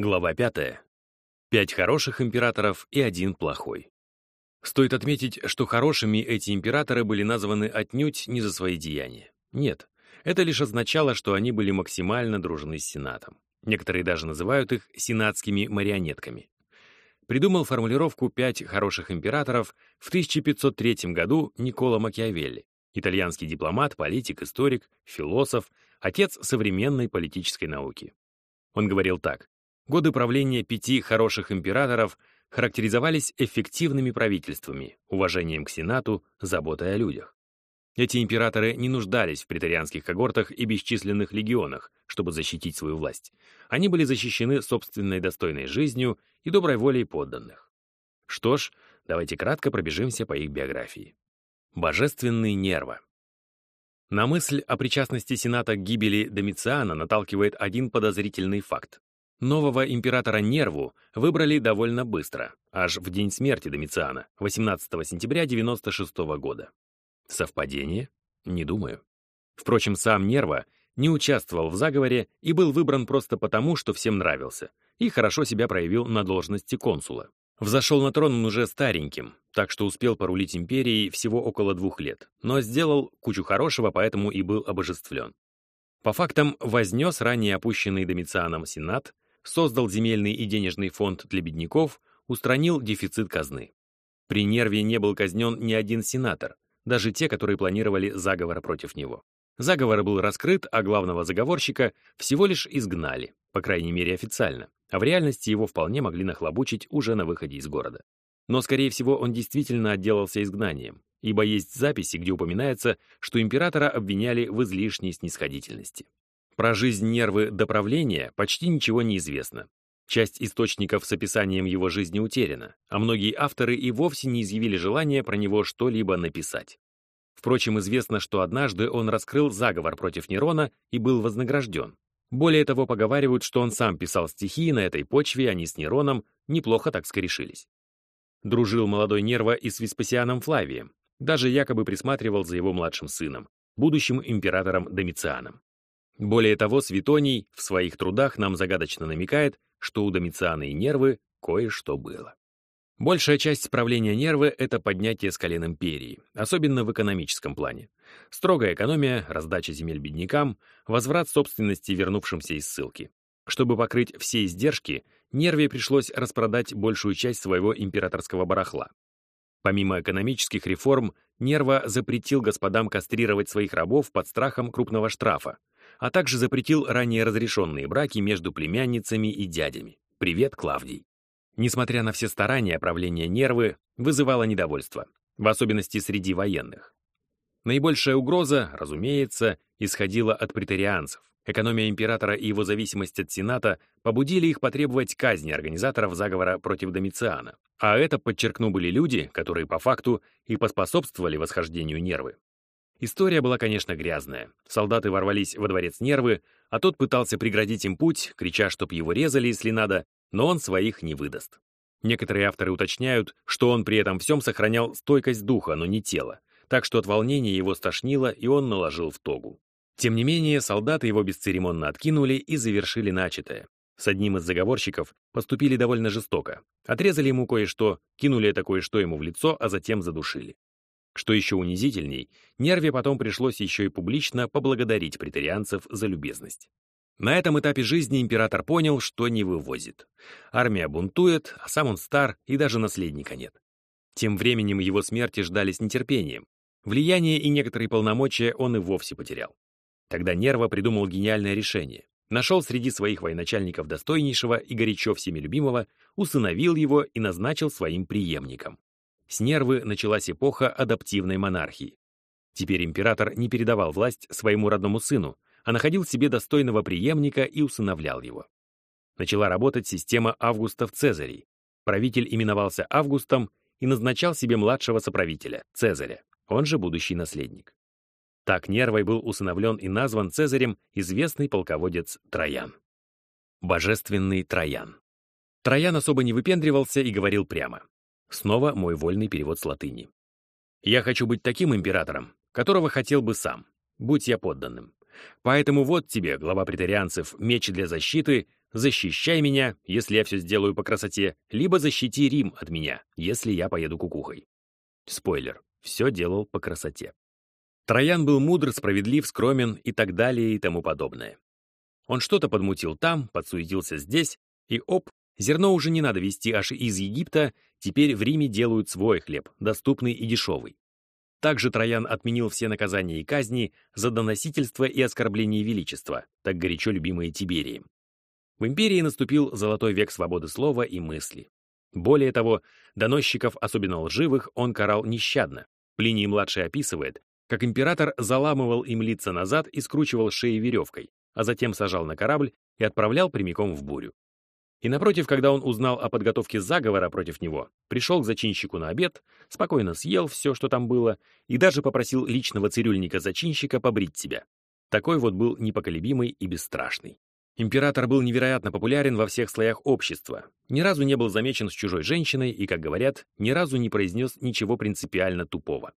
Глава 5. Пять хороших императоров и один плохой. Стоит отметить, что хорошими эти императоры были названы отнюдь не за свои деяния. Нет, это лишь означало, что они были максимально дружны с Сенатом. Некоторые даже называют их сенатскими марионетками. Придумал формулировку «пять хороших императоров» в 1503 году Никола Макиавелли, итальянский дипломат, политик, историк, философ, отец современной политической науки. Он говорил так. Годы правления пяти хороших императоров характеризовались эффективными правительствами, уважением к Сенату, заботой о людях. Эти императоры не нуждались в претарианских когортах и бесчисленных легионах, чтобы защитить свою власть. Они были защищены собственной достойной жизнью и доброй волей подданных. Что ж, давайте кратко пробежимся по их биографии. Божественный Нерва. На мысль о причастности Сената к гибели Домициана наталкивает один подозрительный факт. Нового императора Нерву выбрали довольно быстро, аж в день смерти Домициана, 18 сентября 96 года. Совпадение? Не думаю. Впрочем, сам Нерва не участвовал в заговоре и был выбран просто потому, что всем нравился, и хорошо себя проявил на должности консула. Взошел на трон он уже стареньким, так что успел порулить империей всего около двух лет, но сделал кучу хорошего, поэтому и был обожествлен. По фактам вознес ранее опущенный Домицианом Сенат, создал земельный и денежный фонд для бедняков, устранил дефицит казны. При Нерве не был казнен ни один сенатор, даже те, которые планировали заговор против него. Заговор был раскрыт, а главного заговорщика всего лишь изгнали, по крайней мере официально, а в реальности его вполне могли нахлобучить уже на выходе из города. Но, скорее всего, он действительно отделался изгнанием, ибо есть записи, где упоминается, что императора обвиняли в излишней снисходительности. Про жизнь нервы до правления почти ничего не известно. Часть источников с описанием его жизни утеряна, а многие авторы и вовсе не изъявили желания про него что-либо написать. Впрочем, известно, что однажды он раскрыл заговор против Нерона и был вознагражден. Более того, поговаривают, что он сам писал стихи, на этой почве они с Нероном неплохо так скорешились. Дружил молодой Нерва и с Веспасианом Флавием, даже якобы присматривал за его младшим сыном, будущим императором Домицианом. Более того, Светоний в своих трудах нам загадочно намекает, что у Домициана и Нервы кое-что было. Большая часть правления Нервы — это поднятие с колен империи, особенно в экономическом плане. Строгая экономия, раздача земель беднякам, возврат собственности вернувшимся из ссылки. Чтобы покрыть все издержки, Нерве пришлось распродать большую часть своего императорского барахла. Помимо экономических реформ, Нерва запретил господам кастрировать своих рабов под страхом крупного штрафа, а также запретил ранее разрешенные браки между племянницами и дядями. Привет, Клавдий. Несмотря на все старания, правление нервы вызывало недовольство, в особенности среди военных. Наибольшая угроза, разумеется, исходила от претарианцев. Экономия императора и его зависимость от Сената побудили их потребовать казни организаторов заговора против Домициана. А это, подчеркну, были люди, которые по факту и поспособствовали восхождению нервы. История была, конечно, грязная. Солдаты ворвались во дворец Нервы, а тот пытался преградить им путь, крича, чтоб его резали, если надо, но он своих не выдаст. Некоторые авторы уточняют, что он при этом всем сохранял стойкость духа, но не тела, так что от волнения его стошнило, и он наложил в тогу. Тем не менее, солдаты его бесцеремонно откинули и завершили начатое. С одним из заговорщиков поступили довольно жестоко. Отрезали ему кое-что, кинули это кое-что ему в лицо, а затем задушили. Что еще унизительней, Нерве потом пришлось еще и публично поблагодарить претарианцев за любезность. На этом этапе жизни император понял, что не вывозит. Армия бунтует, а сам он стар, и даже наследника нет. Тем временем его смерти ждали с нетерпением. Влияние и некоторые полномочия он и вовсе потерял. Тогда Нерва придумал гениальное решение. Нашел среди своих военачальников достойнейшего и горячо всеми любимого, усыновил его и назначил своим преемником. С нервы началась эпоха адаптивной монархии. Теперь император не передавал власть своему родному сыну, а находил себе достойного преемника и усыновлял его. Начала работать система Августов Цезарей. Правитель именовался Августом и назначал себе младшего соправителя, Цезаря, он же будущий наследник. Так Нервой был усыновлен и назван Цезарем известный полководец Троян. Божественный Троян. Троян особо не выпендривался и говорил прямо. Снова мой вольный перевод с латыни. «Я хочу быть таким императором, которого хотел бы сам, будь я подданным. Поэтому вот тебе, глава претарианцев, меч для защиты, «Защищай меня, если я все сделаю по красоте, либо защити Рим от меня, если я поеду кукухой». Спойлер, все делал по красоте. Троян был мудр, справедлив, скромен и так далее и тому подобное. Он что-то подмутил там, подсуетился здесь, и оп, зерно уже не надо везти аж из Египта, теперь в Риме делают свой хлеб, доступный и дешевый. Также Троян отменил все наказания и казни за доносительство и оскорбление величества, так горячо любимые Тиберием. В империи наступил золотой век свободы слова и мысли. Более того, доносчиков, особенно лживых, он карал нещадно. Плиний-младший описывает, как император заламывал им лица назад и скручивал шеи веревкой, а затем сажал на корабль и отправлял прямиком в бурю. И напротив, когда он узнал о подготовке заговора против него, пришел к зачинщику на обед, спокойно съел все, что там было, и даже попросил личного цирюльника-зачинщика побрить себя. Такой вот был непоколебимый и бесстрашный. Император был невероятно популярен во всех слоях общества, ни разу не был замечен с чужой женщиной и, как говорят, ни разу не произнес ничего принципиально тупого.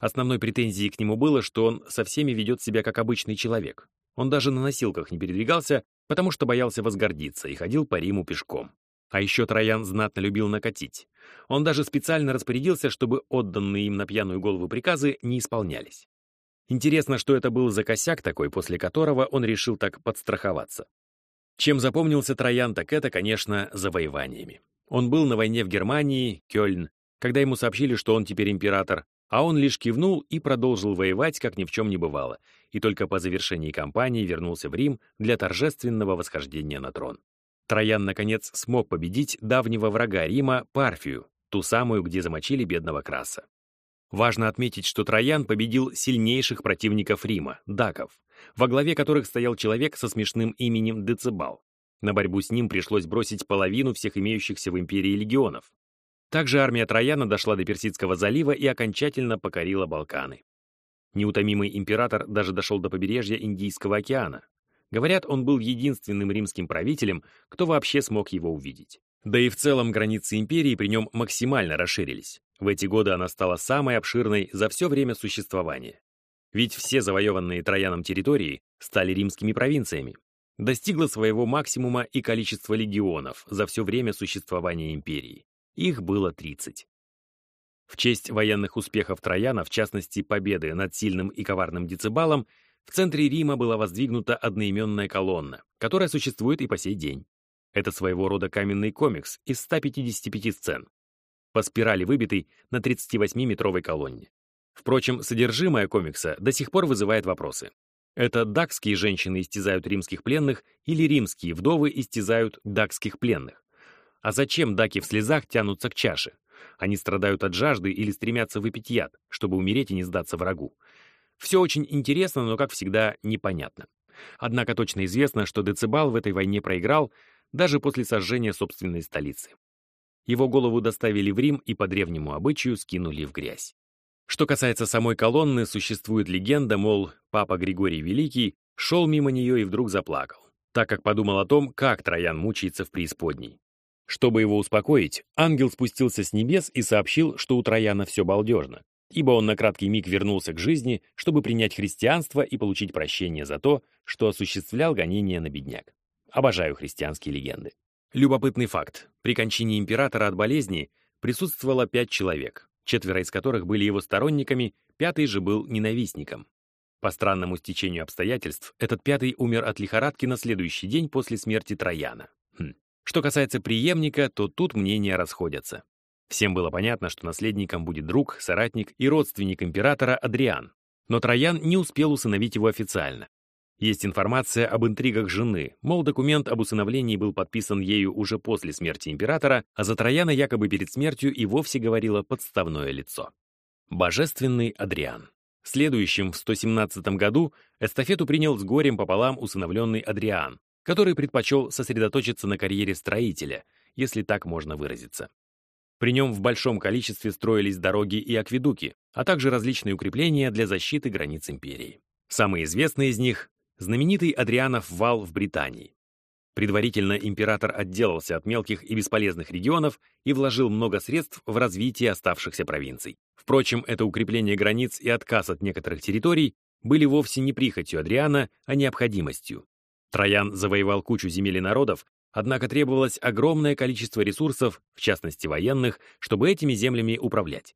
Основной претензией к нему было, что он со всеми ведет себя как обычный человек. Он даже на носилках не передвигался, потому что боялся возгордиться и ходил по Риму пешком. А еще Троян знатно любил накатить. Он даже специально распорядился, чтобы отданные им на пьяную голову приказы не исполнялись. Интересно, что это был за косяк такой, после которого он решил так подстраховаться. Чем запомнился Троян, так это, конечно, завоеваниями. Он был на войне в Германии, Кёльн, когда ему сообщили, что он теперь император, а он лишь кивнул и продолжил воевать, как ни в чем не бывало, и только по завершении кампании вернулся в Рим для торжественного восхождения на трон. Троян, наконец, смог победить давнего врага Рима Парфию, ту самую, где замочили бедного Краса. Важно отметить, что Троян победил сильнейших противников Рима, даков, во главе которых стоял человек со смешным именем Децибал. На борьбу с ним пришлось бросить половину всех имеющихся в империи легионов. Также армия Трояна дошла до Персидского залива и окончательно покорила Балканы. Неутомимый император даже дошел до побережья Индийского океана. Говорят, он был единственным римским правителем, кто вообще смог его увидеть. Да и в целом границы империи при нем максимально расширились. В эти годы она стала самой обширной за все время существования. Ведь все завоеванные Трояном территории стали римскими провинциями. Достигло своего максимума и количество легионов за все время существования империи. Их было 30. В честь военных успехов Трояна, в частности победы над сильным и коварным Децибалом, в центре Рима была воздвигнута одноименная колонна, которая существует и по сей день. Это своего рода каменный комикс из 155 сцен, по спирали выбитый на 38-метровой колонне. Впрочем, содержимое комикса до сих пор вызывает вопросы. Это дакские женщины истязают римских пленных или римские вдовы истязают дакских пленных. А зачем даки в слезах тянутся к чаше? Они страдают от жажды или стремятся выпить яд, чтобы умереть и не сдаться врагу. Все очень интересно, но, как всегда, непонятно. Однако точно известно, что Децибал в этой войне проиграл даже после сожжения собственной столицы. Его голову доставили в Рим и по древнему обычаю скинули в грязь. Что касается самой колонны, существует легенда, мол, папа Григорий Великий шел мимо нее и вдруг заплакал, так как подумал о том, как Троян мучается в преисподней. Чтобы его успокоить, ангел спустился с небес и сообщил, что у Трояна все балдежно, ибо он на краткий миг вернулся к жизни, чтобы принять христианство и получить прощение за то, что осуществлял гонение на бедняк. Обожаю христианские легенды. Любопытный факт. При кончине императора от болезни присутствовало пять человек, четверо из которых были его сторонниками, пятый же был ненавистником. По странному стечению обстоятельств, этот пятый умер от лихорадки на следующий день после смерти Трояна. Хм. Что касается преемника, то тут мнения расходятся. Всем было понятно, что наследником будет друг, соратник и родственник императора Адриан. Но Троян не успел усыновить его официально. Есть информация об интригах жены, мол, документ об усыновлении был подписан ею уже после смерти императора, а за Трояна якобы перед смертью и вовсе говорило подставное лицо. Божественный Адриан. Следующим в 117 году эстафету принял с горем пополам усыновленный Адриан, который предпочел сосредоточиться на карьере строителя, если так можно выразиться. При нем в большом количестве строились дороги и акведуки, а также различные укрепления для защиты границ империи. Самые известные из них — знаменитый Адрианов вал в Британии. Предварительно император отделался от мелких и бесполезных регионов и вложил много средств в развитие оставшихся провинций. Впрочем, это укрепление границ и отказ от некоторых территорий были вовсе не прихотью Адриана, а необходимостью. Троян завоевал кучу земель и народов, однако требовалось огромное количество ресурсов, в частности военных, чтобы этими землями управлять.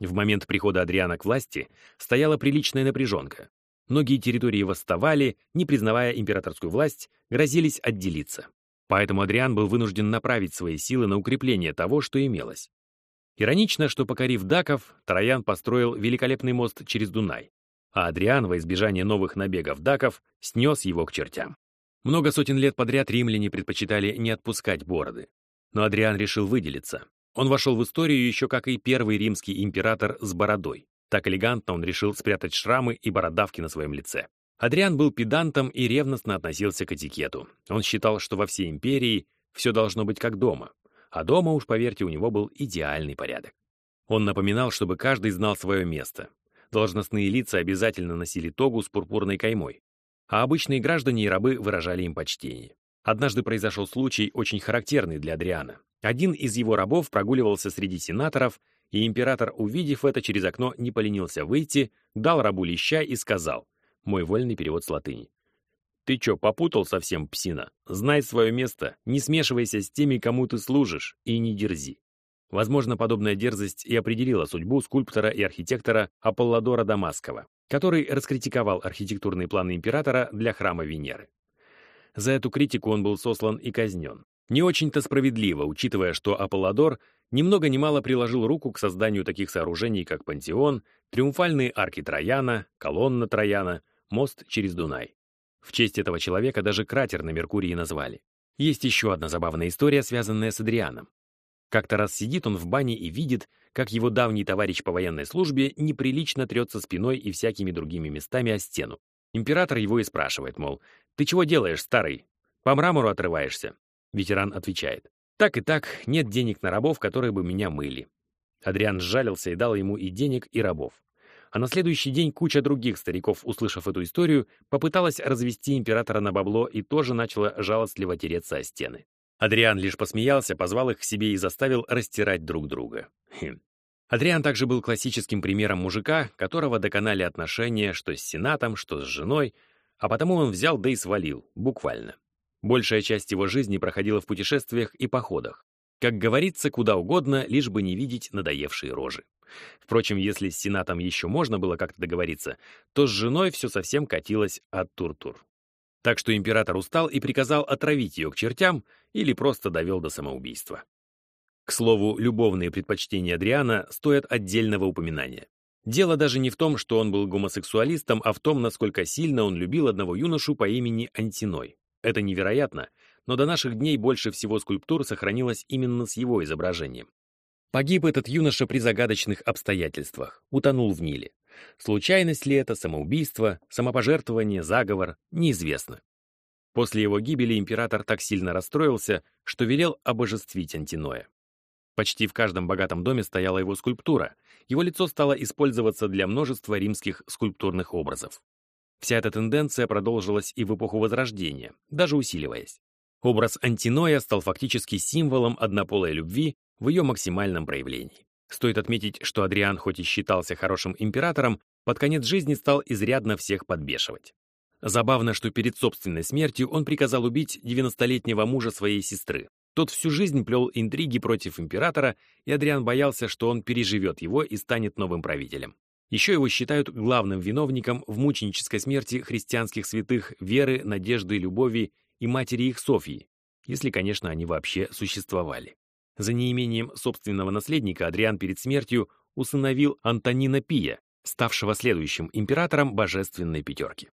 В момент прихода Адриана к власти стояла приличная напряженка. Многие территории восставали, не признавая императорскую власть, грозились отделиться. Поэтому Адриан был вынужден направить свои силы на укрепление того, что имелось. Иронично, что, покорив даков, Троян построил великолепный мост через Дунай, а Адриан, во избежание новых набегов даков, снес его к чертям. Много сотен лет подряд римляне предпочитали не отпускать бороды. Но Адриан решил выделиться. Он вошел в историю еще как и первый римский император с бородой. Так элегантно он решил спрятать шрамы и бородавки на своем лице. Адриан был педантом и ревностно относился к этикету. Он считал, что во всей империи все должно быть как дома. А дома, уж поверьте, у него был идеальный порядок. Он напоминал, чтобы каждый знал свое место. Должностные лица обязательно носили тогу с пурпурной каймой, а обычные граждане и рабы выражали им почтение. Однажды произошел случай, очень характерный для Адриана. Один из его рабов прогуливался среди сенаторов, и император, увидев это через окно, не поленился выйти, дал рабу леща и сказал, мой вольный перевод с латыни. «Ты чё, попутал совсем, псина? Знай свое место, не смешивайся с теми, кому ты служишь, и не дерзи». Возможно, подобная дерзость и определила судьбу скульптора и архитектора Аполлодора Дамасского, который раскритиковал архитектурные планы императора для храма Венеры. За эту критику он был сослан и казнен. Не очень-то справедливо, учитывая, что Аполлодор ни много ни мало приложил руку к созданию таких сооружений, как Пантеон, триумфальные арки Трояна, колонна Трояна, мост через Дунай. В честь этого человека даже кратер на Меркурии назвали. Есть еще одна забавная история, связанная с Адрианом. Как-то раз сидит он в бане и видит, как его давний товарищ по военной службе неприлично трется спиной и всякими другими местами о стену. Император его и спрашивает, мол, «Ты чего делаешь, старый? По мрамору отрываешься?» Ветеран отвечает, «Так и так, нет денег на рабов, которые бы меня мыли». Адриан сжалился и дал ему и денег, и рабов. А на следующий день куча других стариков, услышав эту историю, попыталась развести императора на бабло и тоже начала жалостливо тереться о стены. Адриан лишь посмеялся, позвал их к себе и заставил растирать друг друга. Хм. Адриан также был классическим примером мужика, которого доконали отношения что с сенатом, что с женой, а потому он взял да и свалил, буквально. Большая часть его жизни проходила в путешествиях и походах. Как говорится, куда угодно, лишь бы не видеть надоевшие рожи. Впрочем, если с Сенатом еще можно было как-то договориться, то с женой все совсем катилось от тур-тур. Так что император устал и приказал отравить ее к чертям или просто довел до самоубийства. К слову, любовные предпочтения Адриана стоят отдельного упоминания. Дело даже не в том, что он был гомосексуалистом, а в том, насколько сильно он любил одного юношу по имени Антиной. Это невероятно, но до наших дней больше всего скульптур сохранилось именно с его изображением. Погиб этот юноша при загадочных обстоятельствах, утонул в Ниле. Случайность ли это, самоубийство, самопожертвование, заговор, неизвестно. После его гибели император так сильно расстроился, что велел обожествить Антиноя. Почти в каждом богатом доме стояла его скульптура. Его лицо стало использоваться для множества римских скульптурных образов. Вся эта тенденция продолжилась и в эпоху Возрождения, даже усиливаясь. Образ Антиноя стал фактически символом однополой любви в ее максимальном проявлении. Стоит отметить, что Адриан хоть и считался хорошим императором, под конец жизни стал изрядно всех подбешивать. Забавно, что перед собственной смертью он приказал убить 90-летнего мужа своей сестры. Тот всю жизнь плел интриги против императора, и Адриан боялся, что он переживет его и станет новым правителем. Еще его считают главным виновником в мученической смерти христианских святых Веры, Надежды, Любови и матери их Софьи, если, конечно, они вообще существовали. За неимением собственного наследника Адриан перед смертью усыновил Антонина Пия, ставшего следующим императором Божественной Пятерки.